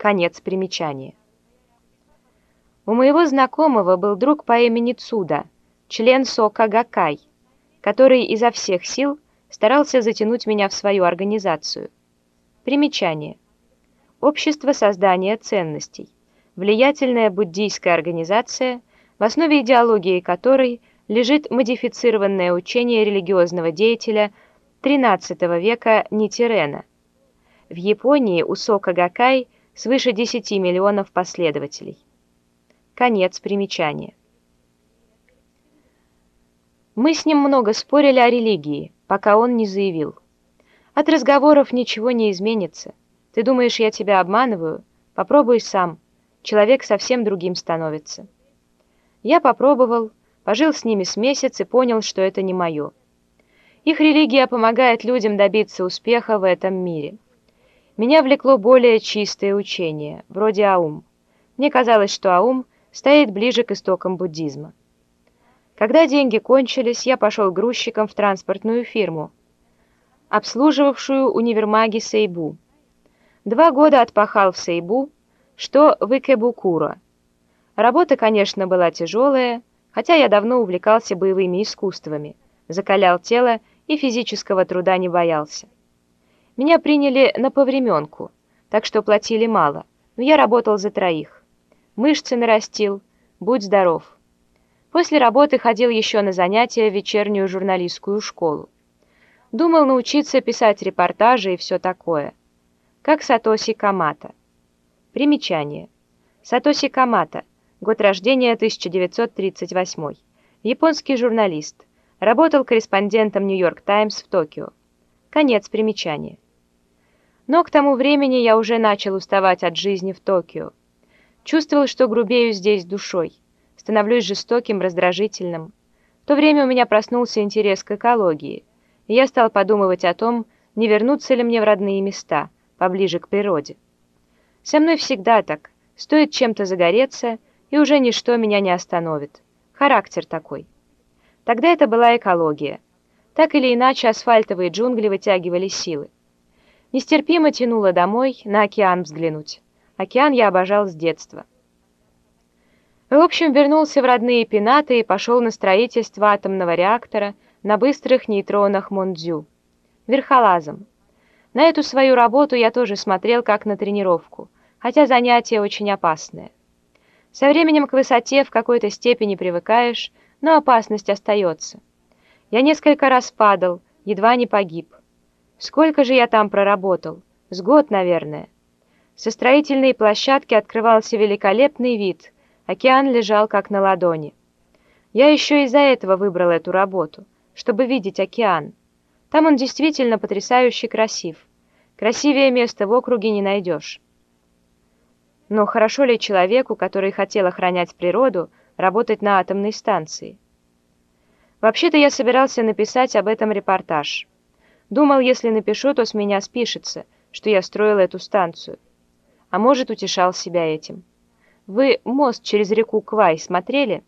Конец примечания. У моего знакомого был друг по имени Цуда, член Сока Гакай, который изо всех сил старался затянуть меня в свою организацию. Примечание. Общество создания ценностей. Влиятельная буддийская организация, в основе идеологии которой лежит модифицированное учение религиозного деятеля XIII века Нитирена. В Японии у Сока Гакай свыше 10 миллионов последователей. Конец примечания. Мы с ним много спорили о религии, пока он не заявил. От разговоров ничего не изменится. Ты думаешь, я тебя обманываю? Попробуй сам. Человек совсем другим становится. Я попробовал, пожил с ними с месяц и понял, что это не мое. Их религия помогает людям добиться успеха в этом мире. Меня влекло более чистое учение, вроде Аум. Мне казалось, что Аум стоит ближе к истокам буддизма. Когда деньги кончились, я пошел грузчиком в транспортную фирму, обслуживавшую универмаги Сейбу. Два года отпахал в Сейбу, что в Икебукура. Работа, конечно, была тяжелая, хотя я давно увлекался боевыми искусствами, закалял тело и физического труда не боялся. Меня приняли на повременку, так что платили мало, но я работал за троих мышцы нарастил, будь здоров. После работы ходил еще на занятия в вечернюю журналистскую школу. Думал научиться писать репортажи и все такое. Как Сатоси Камата. Примечание. Сатоси Камата. Год рождения 1938. Японский журналист. Работал корреспондентом «Нью-Йорк Таймс» в Токио. Конец примечания. Но к тому времени я уже начал уставать от жизни в Токио. Чувствовал, что грубею здесь душой, становлюсь жестоким, раздражительным. В то время у меня проснулся интерес к экологии, и я стал подумывать о том, не вернуться ли мне в родные места, поближе к природе. Со мной всегда так, стоит чем-то загореться, и уже ничто меня не остановит. Характер такой. Тогда это была экология. Так или иначе асфальтовые джунгли вытягивали силы. Нестерпимо тянуло домой, на океан взглянуть. Океан я обожал с детства. В общем, вернулся в родные пенаты и пошел на строительство атомного реактора на быстрых нейтронах Мондзю. Верхолазом. На эту свою работу я тоже смотрел как на тренировку, хотя занятие очень опасное. Со временем к высоте в какой-то степени привыкаешь, но опасность остается. Я несколько раз падал, едва не погиб. Сколько же я там проработал? С год, наверное. Со строительной площадки открывался великолепный вид. Океан лежал как на ладони. Я еще из-за этого выбрал эту работу, чтобы видеть океан. Там он действительно потрясающе красив. Красивее места в округе не найдешь. Но хорошо ли человеку, который хотел охранять природу, работать на атомной станции? Вообще-то я собирался написать об этом репортаж. Думал, если напишу, то с меня спишется, что я строил эту станцию а может, утешал себя этим. Вы «Мост через реку Квай» смотрели?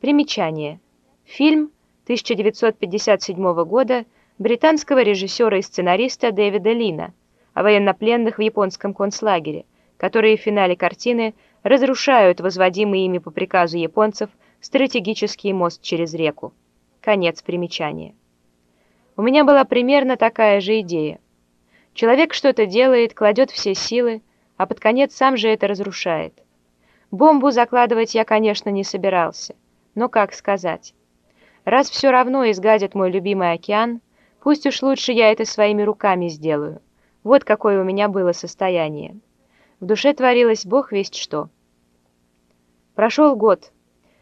Примечание. Фильм 1957 года британского режиссера и сценариста Дэвида Лина о военнопленных в японском концлагере, которые в финале картины разрушают возводимый ими по приказу японцев стратегический мост через реку. Конец примечания. У меня была примерно такая же идея. Человек что-то делает, кладет все силы, а под конец сам же это разрушает. Бомбу закладывать я, конечно, не собирался, но как сказать. Раз все равно изгадит мой любимый океан, пусть уж лучше я это своими руками сделаю. Вот какое у меня было состояние. В душе творилось бог весть что. Прошел год.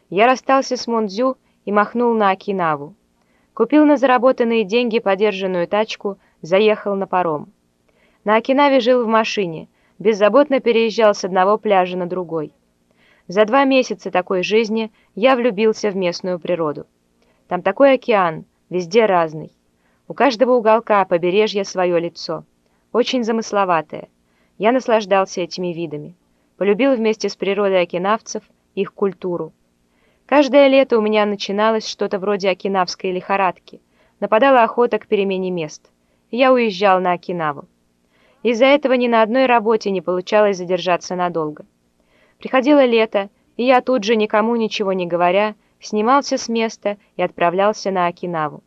Я расстался с Мондзю и махнул на Окинаву. Купил на заработанные деньги подержанную тачку, заехал на паром. На Окинаве жил в машине — беззаботно переезжал с одного пляжа на другой. За два месяца такой жизни я влюбился в местную природу. Там такой океан, везде разный. У каждого уголка побережья свое лицо. Очень замысловатое. Я наслаждался этими видами. Полюбил вместе с природой окинавцев их культуру. Каждое лето у меня начиналось что-то вроде окинавской лихорадки. Нападала охота к перемене мест. я уезжал на Окинаву. Из-за этого ни на одной работе не получалось задержаться надолго. Приходило лето, и я тут же, никому ничего не говоря, снимался с места и отправлялся на Окинаву.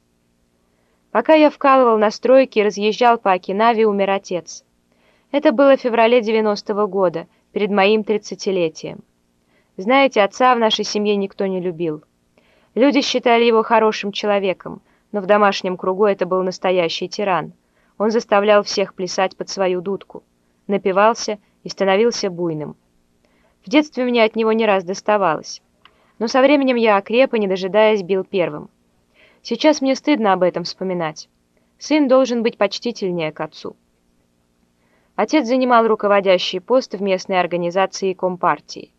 Пока я вкалывал на стройке и разъезжал по Окинаве, умер отец. Это было в феврале 90-го года, перед моим тридцатилетием. Знаете, отца в нашей семье никто не любил. Люди считали его хорошим человеком, но в домашнем кругу это был настоящий тиран. Он заставлял всех плясать под свою дудку, напивался и становился буйным. В детстве мне от него не раз доставалось. Но со временем я окреп и, не дожидаясь, бил первым. Сейчас мне стыдно об этом вспоминать. Сын должен быть почтительнее к отцу. Отец занимал руководящий пост в местной организации Компартии.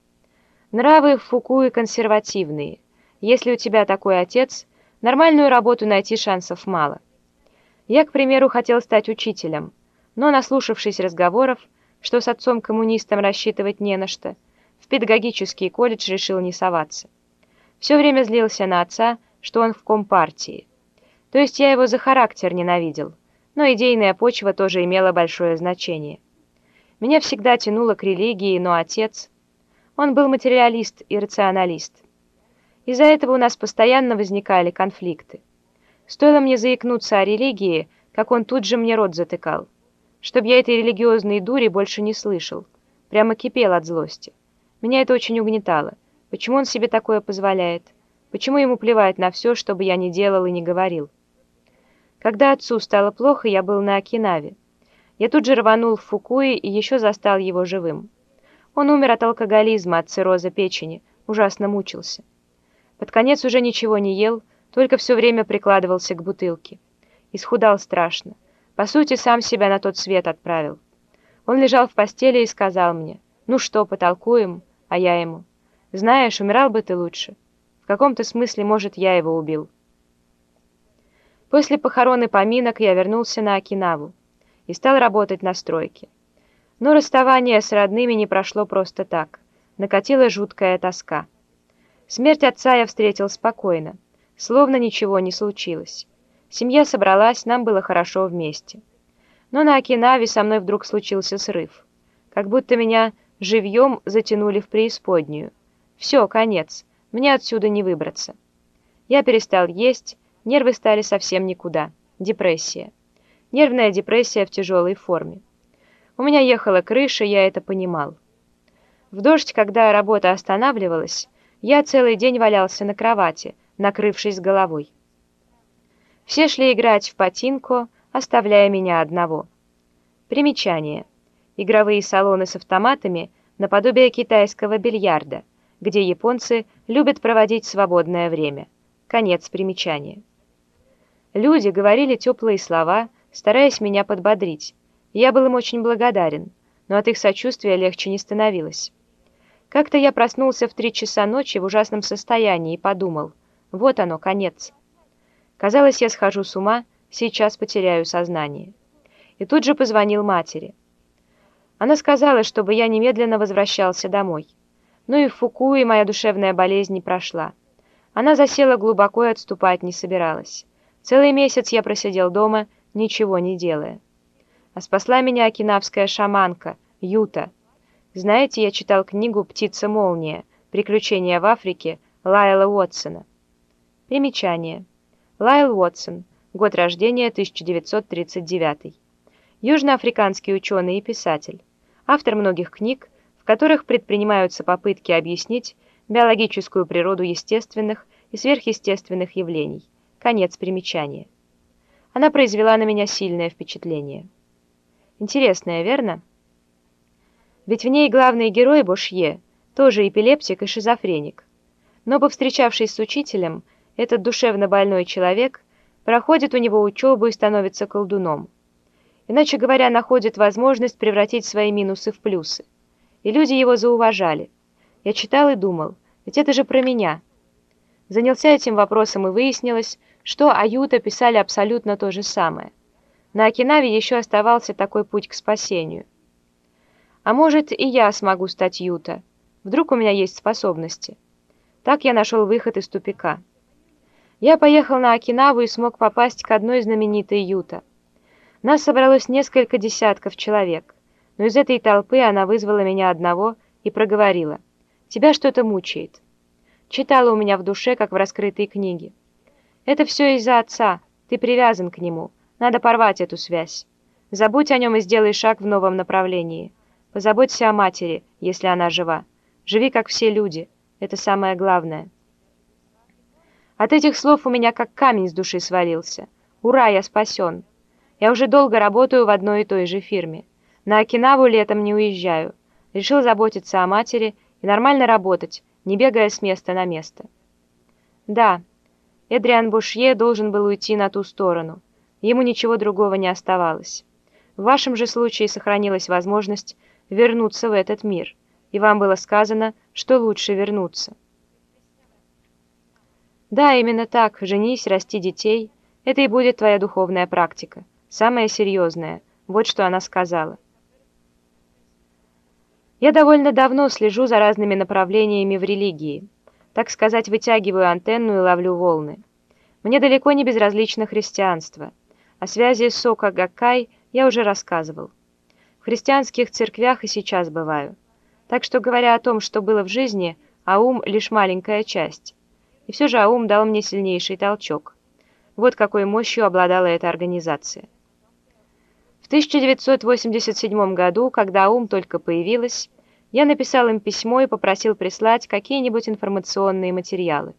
Нравы Фукуи консервативные. Если у тебя такой отец, нормальную работу найти шансов мало. Я, к примеру, хотел стать учителем, но, наслушавшись разговоров, что с отцом-коммунистом рассчитывать не на что, в педагогический колледж решил не соваться. Все время злился на отца, что он в компартии. То есть я его за характер ненавидел, но идейная почва тоже имела большое значение. Меня всегда тянуло к религии, но отец... Он был материалист и рационалист. Из-за этого у нас постоянно возникали конфликты. Стоило мне заикнуться о религии, как он тут же мне рот затыкал. Чтоб я этой религиозной дури больше не слышал. Прямо кипел от злости. Меня это очень угнетало. Почему он себе такое позволяет? Почему ему плевать на все, что бы я ни делал и не говорил? Когда отцу стало плохо, я был на Окинаве. Я тут же рванул в Фукуи и еще застал его живым. Он умер от алкоголизма, от цирроза печени, ужасно мучился. Под конец уже ничего не ел, только все время прикладывался к бутылке. Исхудал страшно. По сути, сам себя на тот свет отправил. Он лежал в постели и сказал мне, «Ну что, потолкуем?» А я ему, «Знаешь, умирал бы ты лучше. В каком-то смысле, может, я его убил». После похорон и поминок я вернулся на Окинаву и стал работать на стройке. Но расставание с родными не прошло просто так. Накатила жуткая тоска. Смерть отца я встретил спокойно, словно ничего не случилось. Семья собралась, нам было хорошо вместе. Но на Окинаве со мной вдруг случился срыв. Как будто меня живьем затянули в преисподнюю. Все, конец, мне отсюда не выбраться. Я перестал есть, нервы стали совсем никуда. Депрессия. Нервная депрессия в тяжелой форме. У меня ехала крыша, я это понимал. В дождь, когда работа останавливалась, я целый день валялся на кровати, накрывшись головой. Все шли играть в патинко, оставляя меня одного. Примечание. Игровые салоны с автоматами наподобие китайского бильярда, где японцы любят проводить свободное время. Конец примечания. Люди говорили теплые слова, стараясь меня подбодрить, я был им очень благодарен, но от их сочувствия легче не становилось. Как-то я проснулся в три часа ночи в ужасном состоянии и подумал, вот оно, конец. Казалось, я схожу с ума, сейчас потеряю сознание. И тут же позвонил матери. Она сказала, чтобы я немедленно возвращался домой. Ну и в Фукуи моя душевная болезнь не прошла. Она засела глубоко и отступать не собиралась. Целый месяц я просидел дома, ничего не делая. А спасла меня окинавская шаманка, Юта. Знаете, я читал книгу «Птица-молния. Приключения в Африке» Лайла Уотсона. Примечание. Лайл Уотсон. Год рождения 1939. Южноафриканский ученый и писатель. Автор многих книг, в которых предпринимаются попытки объяснить биологическую природу естественных и сверхъестественных явлений. Конец примечания. Она произвела на меня сильное впечатление. Интересная, верно? Ведь в ней главный герой Бошье, тоже эпилептик и шизофреник. Но, повстречавшись с учителем, этот душевно больной человек проходит у него учебу и становится колдуном. Иначе говоря, находит возможность превратить свои минусы в плюсы. И люди его зауважали. Я читал и думал, ведь это же про меня. Занялся этим вопросом и выяснилось, что Аюта писали абсолютно то же самое – на Окинаве еще оставался такой путь к спасению. А может, и я смогу стать Юта. Вдруг у меня есть способности. Так я нашел выход из тупика. Я поехал на Окинаву и смог попасть к одной знаменитой Юта. Нас собралось несколько десятков человек, но из этой толпы она вызвала меня одного и проговорила. «Тебя что-то мучает». Читала у меня в душе, как в раскрытой книге. «Это все из-за отца, ты привязан к нему, надо порвать эту связь. Забудь о нем и сделай шаг в новом направлении. Позаботься о матери, если она жива. Живи, как все люди, это самое главное». От этих слов у меня как камень с души свалился. «Ура, я спасен!» Я уже долго работаю в одной и той же фирме. На Окинаву летом не уезжаю. Решил заботиться о матери и нормально работать, не бегая с места на место. Да, Эдриан Бушье должен был уйти на ту сторону. Ему ничего другого не оставалось. В вашем же случае сохранилась возможность вернуться в этот мир, и вам было сказано, что лучше вернуться. Да, именно так, женись, расти детей, это и будет твоя духовная практика. Самое серьезное. Вот что она сказала. Я довольно давно слежу за разными направлениями в религии. Так сказать, вытягиваю антенну и ловлю волны. Мне далеко не безразлично христианство. О связи Сока Гаккай я уже рассказывал. В христианских церквях и сейчас бываю. Так что, говоря о том, что было в жизни, Аум — лишь маленькая часть. И все же Аум дал мне сильнейший толчок. Вот какой мощью обладала эта организация. В 1987 году, когда ум только появилась, я написал им письмо и попросил прислать какие-нибудь информационные материалы.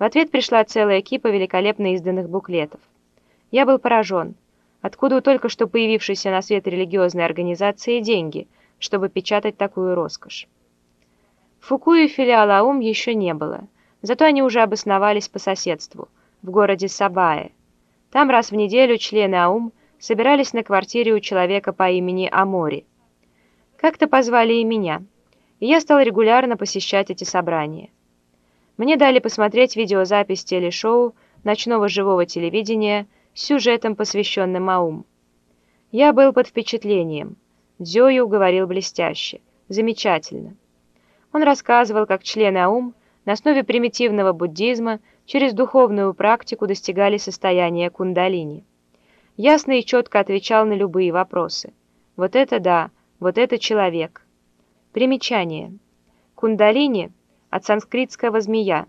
В ответ пришла целая кипа великолепно изданных буклетов. Я был поражен. Откуда у только что появившейся на свет религиозной организации деньги, чтобы печатать такую роскошь? В Фукуе филиала АУМ еще не было, зато они уже обосновались по соседству, в городе Сабае. Там раз в неделю члены АУМ – собирались на квартире у человека по имени Амори. Как-то позвали и меня, и я стал регулярно посещать эти собрания. Мне дали посмотреть видеозапись телешоу ночного живого телевидения сюжетом, посвященным Аум. Я был под впечатлением. Дзёю говорил блестяще. Замечательно. Он рассказывал, как члены Аум на основе примитивного буддизма через духовную практику достигали состояния кундалини ясно и четко отвечал на любые вопросы. Вот это да, вот это человек. Примечание. Кундалини от санскритского «змея».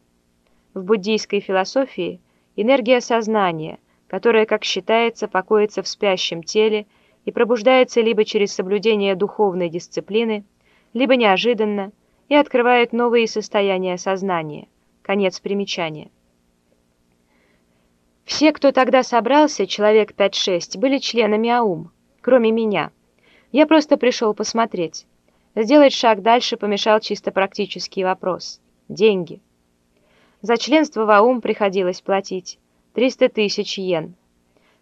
В буддийской философии энергия сознания, которая, как считается, покоится в спящем теле и пробуждается либо через соблюдение духовной дисциплины, либо неожиданно и открывает новые состояния сознания. Конец примечания. Все, кто тогда собрался, человек 5-6, были членами АУМ, кроме меня. Я просто пришел посмотреть. Сделать шаг дальше помешал чисто практический вопрос. Деньги. За членство в АУМ приходилось платить 300 тысяч йен.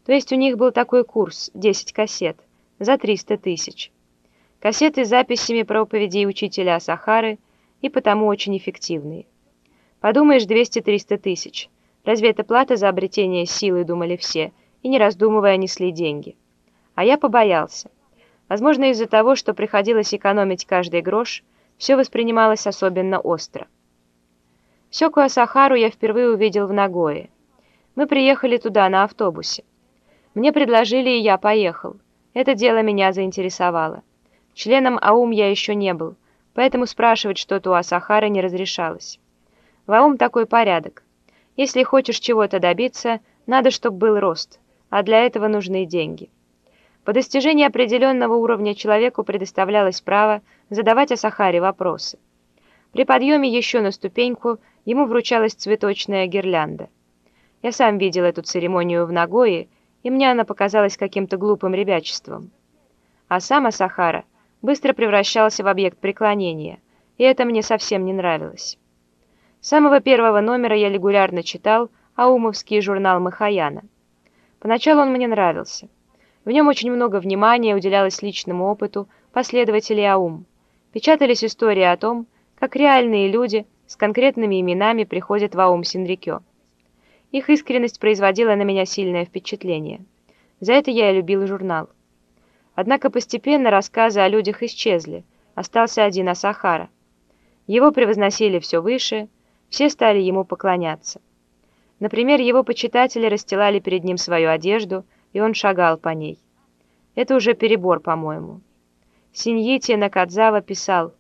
То есть у них был такой курс, 10 кассет, за 300 тысяч. Кассеты с записями проповедей учителя Сахары и потому очень эффективные. Подумаешь, 200-300 тысяч. Разве это плата за обретение силы, думали все, и не раздумывая несли деньги. А я побоялся. Возможно, из-за того, что приходилось экономить каждый грош, все воспринималось особенно остро. Сёку Асахару я впервые увидел в Нагое. Мы приехали туда на автобусе. Мне предложили, и я поехал. Это дело меня заинтересовало. Членом АУМ я еще не был, поэтому спрашивать что-то у Асахара не разрешалось. В АУМ такой порядок. Если хочешь чего-то добиться, надо, чтобы был рост, а для этого нужны деньги. По достижении определенного уровня человеку предоставлялось право задавать о Сахаре вопросы. При подъеме еще на ступеньку ему вручалась цветочная гирлянда. Я сам видел эту церемонию в Нагое, и мне она показалась каким-то глупым ребячеством. А сам Асахара быстро превращался в объект преклонения, и это мне совсем не нравилось. С самого первого номера я регулярно читал аумовский журнал Махаяна. Поначалу он мне нравился. В нем очень много внимания уделялось личному опыту последователей Аум. Печатались истории о том, как реальные люди с конкретными именами приходят в Аум Синрикё. Их искренность производила на меня сильное впечатление. За это я и любил журнал. Однако постепенно рассказы о людях исчезли, остался один Асахара. Его превозносили все выше – все стали ему поклоняться. Например, его почитатели расстилали перед ним свою одежду, и он шагал по ней. Это уже перебор, по-моему. Синьити Накадзава писал,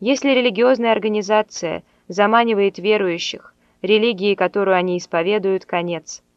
«Если религиозная организация заманивает верующих, религии, которую они исповедуют, конец –